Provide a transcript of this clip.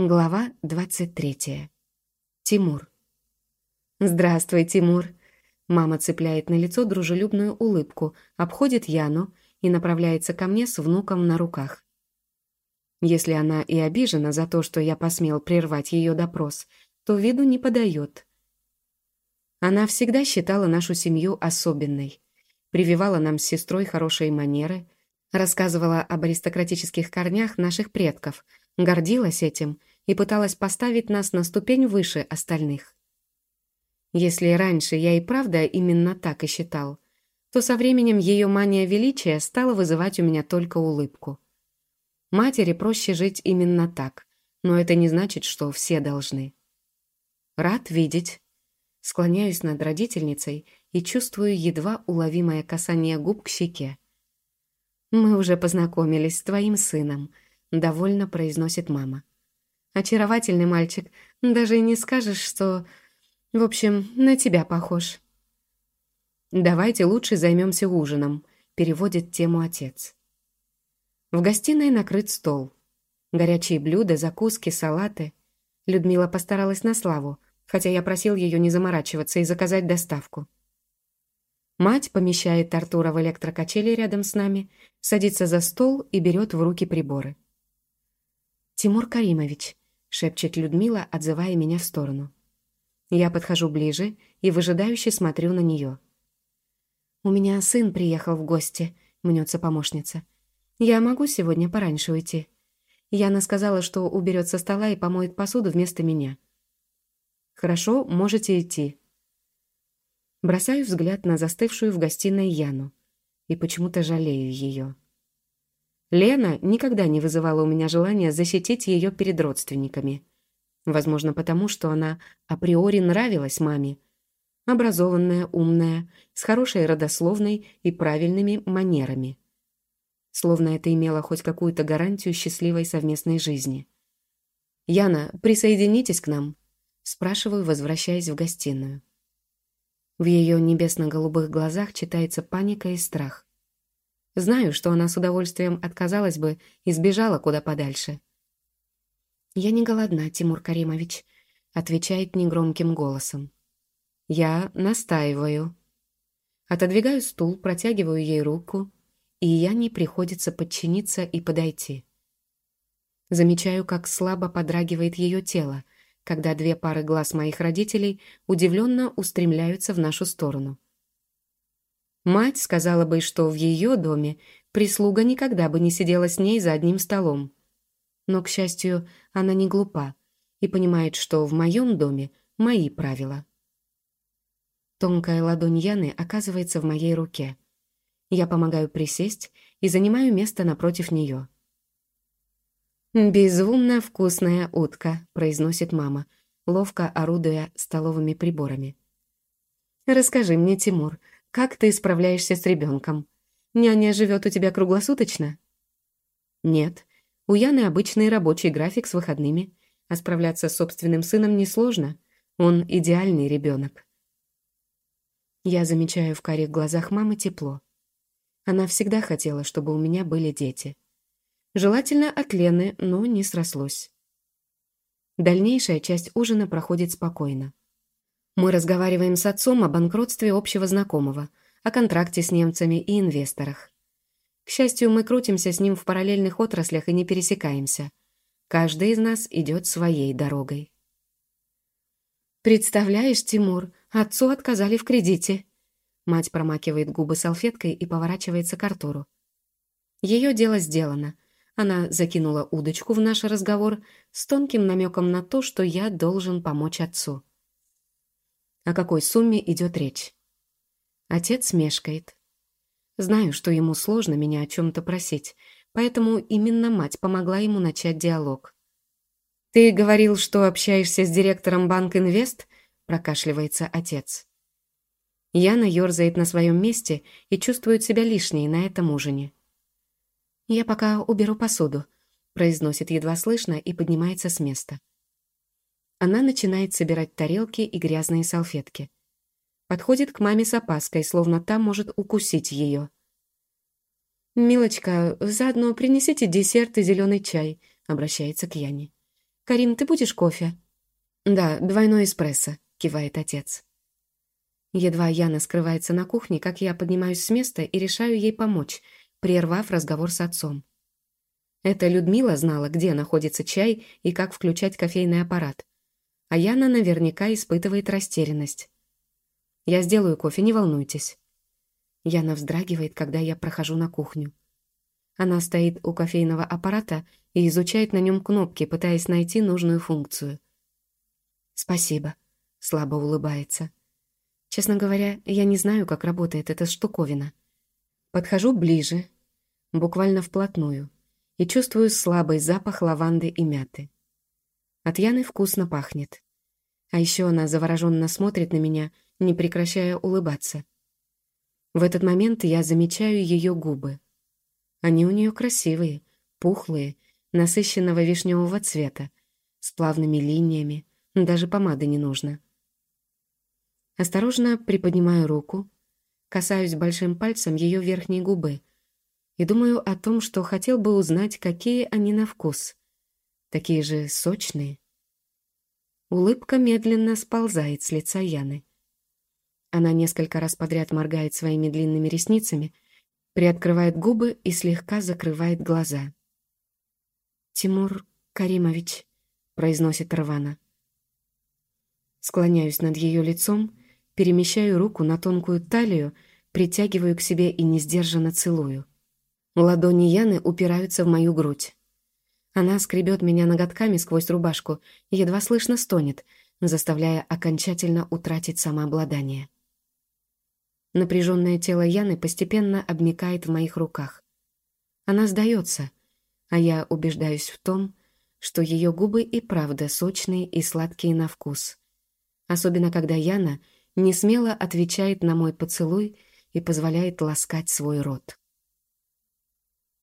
Глава 23. Тимур. «Здравствуй, Тимур!» Мама цепляет на лицо дружелюбную улыбку, обходит Яну и направляется ко мне с внуком на руках. Если она и обижена за то, что я посмел прервать ее допрос, то виду не подает. Она всегда считала нашу семью особенной, прививала нам с сестрой хорошие манеры, рассказывала об аристократических корнях наших предков, гордилась этим и пыталась поставить нас на ступень выше остальных. Если раньше я и правда именно так и считал, то со временем ее мания величия стала вызывать у меня только улыбку. Матери проще жить именно так, но это не значит, что все должны. Рад видеть. Склоняюсь над родительницей и чувствую едва уловимое касание губ к щеке. «Мы уже познакомились с твоим сыном», — довольно произносит мама. Очаровательный мальчик. Даже и не скажешь, что... В общем, на тебя похож. «Давайте лучше займемся ужином», — переводит тему отец. В гостиной накрыт стол. Горячие блюда, закуски, салаты. Людмила постаралась на славу, хотя я просил ее не заморачиваться и заказать доставку. Мать помещает Артура в электрокачели рядом с нами, садится за стол и берет в руки приборы. «Тимур Каримович, — шепчет Людмила, отзывая меня в сторону. Я подхожу ближе и выжидающе смотрю на нее. «У меня сын приехал в гости», — мнется помощница. «Я могу сегодня пораньше уйти?» Яна сказала, что уберет со стола и помоет посуду вместо меня. «Хорошо, можете идти». Бросаю взгляд на застывшую в гостиной Яну и почему-то жалею ее. Лена никогда не вызывала у меня желания защитить ее перед родственниками. Возможно, потому что она априори нравилась маме. Образованная, умная, с хорошей родословной и правильными манерами. Словно это имело хоть какую-то гарантию счастливой совместной жизни. «Яна, присоединитесь к нам?» Спрашиваю, возвращаясь в гостиную. В ее небесно-голубых глазах читается паника и страх. Знаю, что она с удовольствием отказалась бы и сбежала куда подальше. «Я не голодна, Тимур Каримович», — отвечает негромким голосом. «Я настаиваю». Отодвигаю стул, протягиваю ей руку, и я не приходится подчиниться и подойти. Замечаю, как слабо подрагивает ее тело, когда две пары глаз моих родителей удивленно устремляются в нашу сторону. Мать сказала бы, что в ее доме прислуга никогда бы не сидела с ней за одним столом. Но, к счастью, она не глупа и понимает, что в моем доме мои правила. Тонкая ладонь Яны оказывается в моей руке. Я помогаю присесть и занимаю место напротив нее. «Безумно вкусная утка», — произносит мама, ловко орудуя столовыми приборами. «Расскажи мне, Тимур, как ты справляешься с ребенком? Няня живет у тебя круглосуточно? Нет. У Яны обычный рабочий график с выходными, а справляться с собственным сыном несложно. Он идеальный ребенок. Я замечаю в карих глазах мамы тепло. Она всегда хотела, чтобы у меня были дети. Желательно от Лены, но не срослось. Дальнейшая часть ужина проходит спокойно. Мы разговариваем с отцом о банкротстве общего знакомого, о контракте с немцами и инвесторах. К счастью, мы крутимся с ним в параллельных отраслях и не пересекаемся. Каждый из нас идет своей дорогой. «Представляешь, Тимур, отцу отказали в кредите». Мать промакивает губы салфеткой и поворачивается к Артуру. Ее дело сделано. Она закинула удочку в наш разговор с тонким намеком на то, что я должен помочь отцу. О какой сумме идет речь? Отец мешкает. Знаю, что ему сложно меня о чем-то просить, поэтому именно мать помогла ему начать диалог. «Ты говорил, что общаешься с директором Банк Инвест?» – прокашливается отец. Яна ерзает на своем месте и чувствует себя лишней на этом ужине. «Я пока уберу посуду», – произносит едва слышно и поднимается с места. Она начинает собирать тарелки и грязные салфетки. Подходит к маме с опаской, словно та может укусить ее. «Милочка, заодно принесите десерт и зеленый чай», — обращается к Яне. «Карим, ты будешь кофе?» «Да, двойной эспрессо», — кивает отец. Едва Яна скрывается на кухне, как я поднимаюсь с места и решаю ей помочь, прервав разговор с отцом. Это Людмила знала, где находится чай и как включать кофейный аппарат. А Яна наверняка испытывает растерянность. «Я сделаю кофе, не волнуйтесь». Яна вздрагивает, когда я прохожу на кухню. Она стоит у кофейного аппарата и изучает на нем кнопки, пытаясь найти нужную функцию. «Спасибо», — слабо улыбается. Честно говоря, я не знаю, как работает эта штуковина. Подхожу ближе, буквально вплотную, и чувствую слабый запах лаванды и мяты. От Яны вкусно пахнет. А еще она завороженно смотрит на меня, не прекращая улыбаться. В этот момент я замечаю ее губы. Они у нее красивые, пухлые, насыщенного вишневого цвета, с плавными линиями, даже помады не нужно. Осторожно приподнимаю руку, касаюсь большим пальцем ее верхней губы и думаю о том, что хотел бы узнать, какие они на вкус. Такие же сочные. Улыбка медленно сползает с лица Яны. Она несколько раз подряд моргает своими длинными ресницами, приоткрывает губы и слегка закрывает глаза. «Тимур Каримович», — произносит Рвана. Склоняюсь над ее лицом перемещаю руку на тонкую талию, притягиваю к себе и несдержанно целую. Ладони Яны упираются в мою грудь. Она скребет меня ноготками сквозь рубашку едва слышно стонет, заставляя окончательно утратить самообладание. Напряженное тело Яны постепенно обмикает в моих руках. Она сдается, а я убеждаюсь в том, что ее губы и правда сочные и сладкие на вкус. Особенно когда Яна — не смело отвечает на мой поцелуй и позволяет ласкать свой рот.